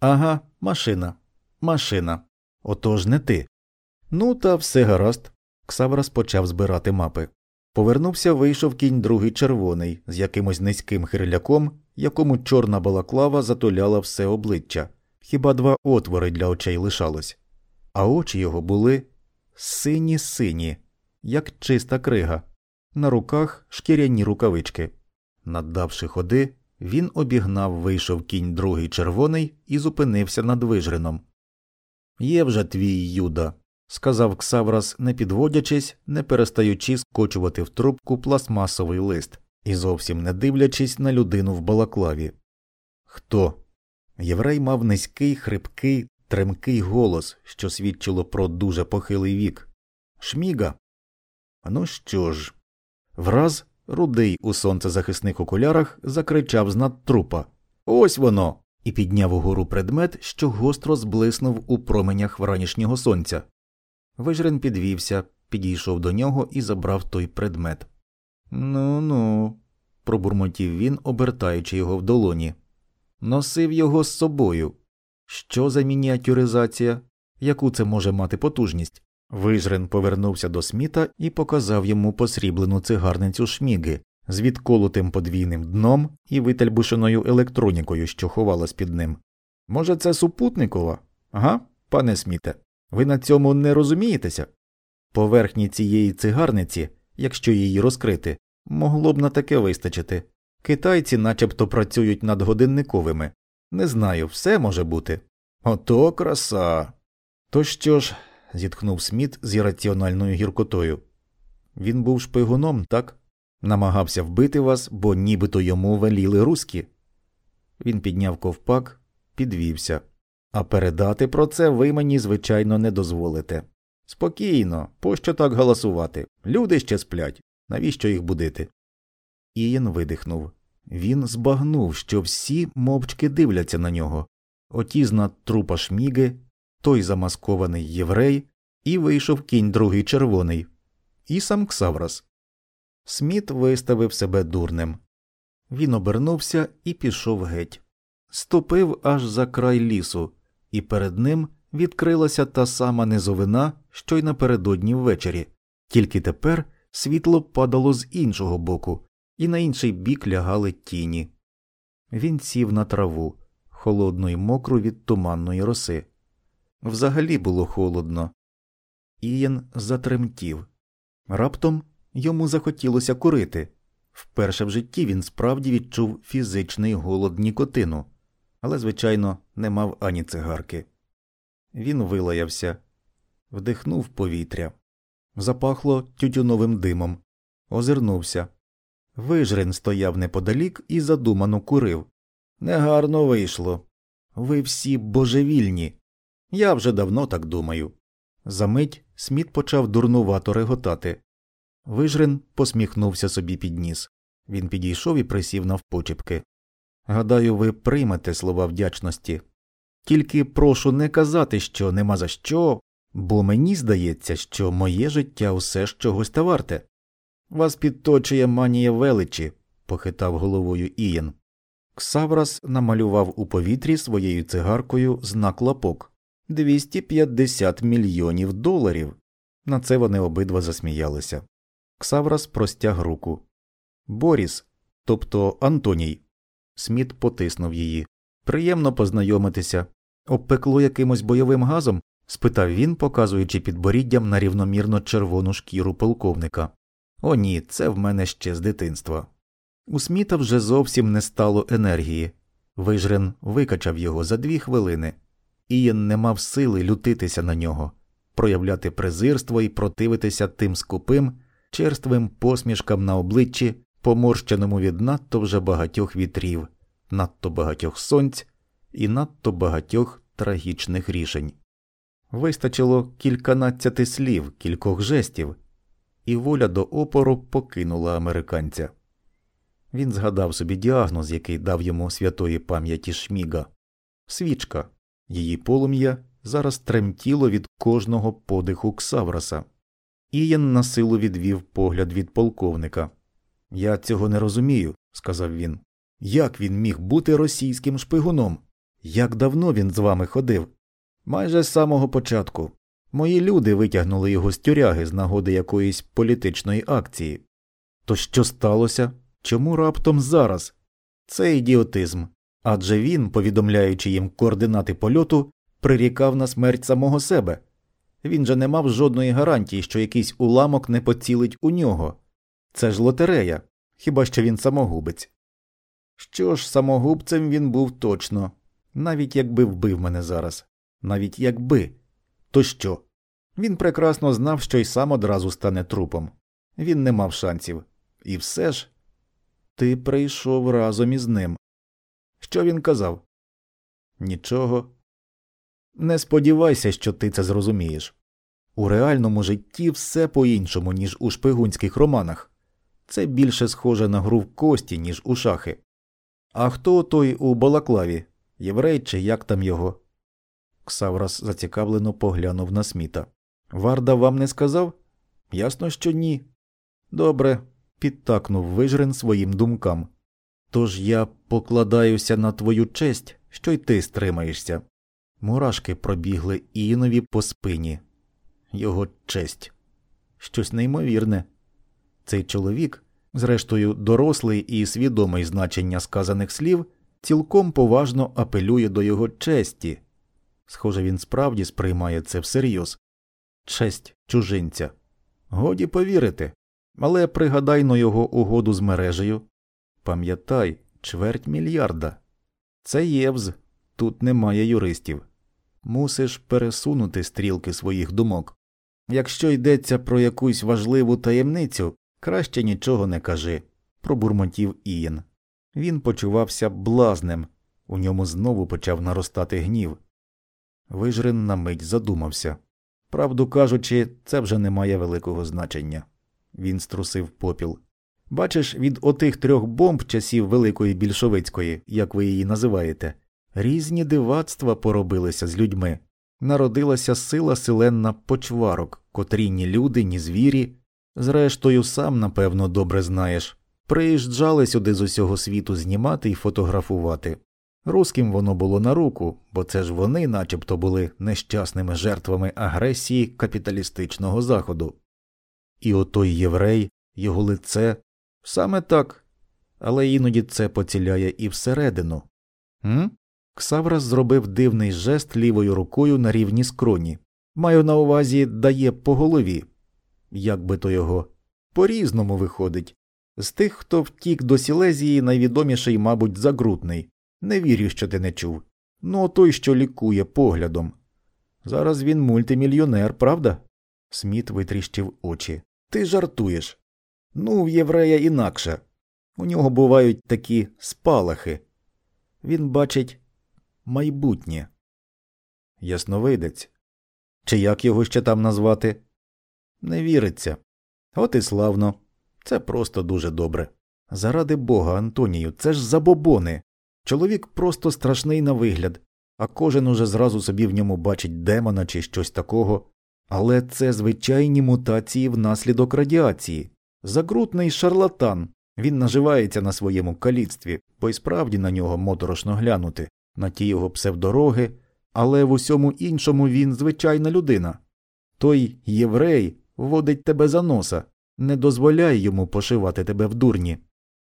Ага, машина, машина. Отож не ти. Ну, та все гаразд. Ксаврас почав збирати мапи. Повернувся, вийшов кінь другий червоний, з якимось низьким хирляком, якому чорна балаклава затуляла все обличчя, хіба два отвори для очей лишалось. А очі його були сині сині, як чиста крига, на руках шкіряні рукавички. Наддавши ходи, він обігнав, вийшов кінь другий червоний і зупинився над вижрином. Є вже твій юда, сказав Ксаврас, не підводячись, не перестаючи скочувати в трубку пластмасовий лист і зовсім не дивлячись на людину в балаклаві. Хто? Єврей мав низький, хрипкий, тремкий голос, що свідчило про дуже похилий вік. Шміга. Ну що ж, враз рудий у сонцезахисних окулярах закричав з над трупа Ось воно. і підняв угору предмет, що гостро зблиснув у променях вранішнього сонця. Вижрен підвівся, підійшов до нього і забрав той предмет. Ну ну, пробурмотів він, обертаючи його в долоні. Носив його з собою. Що за мініатюризація? Яку це може мати потужність? Вижрен повернувся до сміта і показав йому посріблену цигарницю шміги з відколотим подвійним дном і витальбушеною електронікою, що ховалась під ним. Може, це супутникова? Ага, пане сміте. Ви на цьому не розумієтеся? Поверхні цієї цигарниці, якщо її розкрити, могло б на таке вистачити. Китайці начебто працюють над годинниковими. Не знаю, все може бути. Ото краса. То що ж, зітхнув Сміт з ірраціональною гіркотою. Він був шпигуном, так? Намагався вбити вас, бо нібито йому веліли руські. Він підняв ковпак, підвівся. А передати про це ви мені, звичайно, не дозволите. Спокійно, пощо так галасувати? Люди ще сплять. Навіщо їх будити? Ієн видихнув. Він збагнув, що всі мовчки дивляться на нього. Оті з трупа шміги, той замаскований єврей, і вийшов кінь другий червоний, і сам Ксаврас. Сміт виставив себе дурним. Він обернувся і пішов геть. Ступив аж за край лісу, і перед ним відкрилася та сама низовина, що й напередодні ввечері, тільки тепер світло падало з іншого боку, і на інший бік лягали тіні. Він сів на траву, холодну й мокру від туманної роси. Взагалі було холодно. Ієн затремтів. Раптом йому захотілося курити. Вперше в житті він справді відчув фізичний голод нікотину, але, звичайно, не мав ані цигарки. Він вилаявся, вдихнув повітря, запахло тютюновим димом, озирнувся. Вижрен стояв неподалік і задумано курив. Негарно вийшло. Ви всі божевільні. Я вже давно так думаю. Замить Сміт почав дурнувато реготати. Вижрен посміхнувся собі під ніс. Він підійшов і присів навпочепки. Гадаю, ви приймете слова вдячності. Тільки прошу не казати, що нема за що, бо мені здається, що моє життя усе ж чогось та варте. Вас підточує манія величі, похитав головою Ієн. Ксаврас намалював у повітрі своєю цигаркою знак лапок 250 мільйонів доларів. На це вони обидва засміялися. Ксаврас простяг руку. Боріс, тобто Антоній. Сміт потиснув її. Приємно познайомитися. Обпекло якимось бойовим газом? спитав він, показуючи підборіддям на рівномірно червону шкіру полковника. О, ні, це в мене ще з дитинства. У Сміта вже зовсім не стало енергії. Вижрен викачав його за дві хвилини. Ієн не мав сили лютитися на нього, проявляти презирство і противитися тим скупим, черствим посмішкам на обличчі, поморщеному від надто вже багатьох вітрів, надто багатьох сонць і надто багатьох трагічних рішень. Вистачило кільканадцяти слів, кількох жестів, і воля до опору покинула американця. Він згадав собі діагноз, який дав йому святої пам'яті Шміга свічка, її полум'я зараз тремтіло від кожного подиху Ксавраса. Ієн на силу відвів погляд від полковника. Я цього не розумію, сказав він. Як він міг бути російським шпигуном? Як давно він з вами ходив? Майже з самого початку. Мої люди витягнули його з тюряги з нагоди якоїсь політичної акції. То що сталося? Чому раптом зараз? Це ідіотизм. Адже він, повідомляючи їм координати польоту, прирікав на смерть самого себе. Він же не мав жодної гарантії, що якийсь уламок не поцілить у нього. Це ж лотерея, хіба що він самогубець. Що ж, самогубцем він був точно, навіть якби вбив мене зараз, навіть якби. То що? Він прекрасно знав, що й сам одразу стане трупом. Він не мав шансів. І все ж ти прийшов разом із ним. Що він казав? Нічого. Не сподівайся, що ти це зрозумієш. У реальному житті все по іншому, ніж у шпигунських романах. Це більше схоже на гру в кості, ніж у шахи. А хто той у балаклаві? Єврей чи як там його? Ксаврас зацікавлено поглянув на сміта. Варда вам не сказав? Ясно, що ні. Добре, підтакнув вижрен своїм думкам. Тож я покладаюся на твою честь, що й ти стримаєшся. Мурашки пробігли Інові по спині. Його честь. Щось неймовірне. Цей чоловік, зрештою, дорослий і свідомий значення сказаних слів, цілком поважно апелює до його честі. Схоже, він справді сприймає це всерйоз. Честь чужинця. Годі повірити. Але пригадай но його угоду з мережею. Пам'ятай, чверть мільярда. Це Євз, тут немає юристів. Мусиш пересунути стрілки своїх думок. Якщо йдеться про якусь важливу таємницю, краще нічого не кажи, пробурмотів Ієн. Він почувався блазнем, у ньому знову почав наростати гнів. Вижрин на мить задумався. Правду кажучи, це вже не має великого значення. Він струсив попіл. Бачиш, від отих трьох бомб часів Великої більшовицької, як ви її називаєте, різні дивацтва поробилися з людьми. Народилася сила селенна почварок, котрі ні люди, ні звірі. Зрештою, сам, напевно, добре знаєш. Приїжджали сюди з усього світу знімати і фотографувати. Руським воно було на руку, бо це ж вони начебто були нещасними жертвами агресії капіталістичного заходу. І отой єврей, його лице саме так, але іноді це поціляє і всередину. М? Ксаврас зробив дивний жест лівою рукою на рівні скроні. Маю на увазі дає по голові. Як би то його? По різному виходить. З тих, хто втік до Сілезії, найвідоміший, мабуть, загрутний. Не вірю, що ти не чув. Ну, той, що лікує поглядом. Зараз він мультимільйонер, правда? Сміт витріщив очі. Ти жартуєш. Ну, в єврея інакше. У нього бувають такі спалахи. Він бачить майбутнє. Ясновидець. Чи як його ще там назвати? Не віриться. От і славно. Це просто дуже добре. Заради бога, Антонію, це ж забобони. Чоловік просто страшний на вигляд, а кожен уже зразу собі в ньому бачить демона чи щось такого. Але це звичайні мутації внаслідок радіації. Загрутний шарлатан. Він наживається на своєму каліцтві, бо й справді на нього моторошно глянути, на ті його псевдороги, але в усьому іншому він звичайна людина. Той єврей водить тебе за носа, не дозволяй йому пошивати тебе в дурні.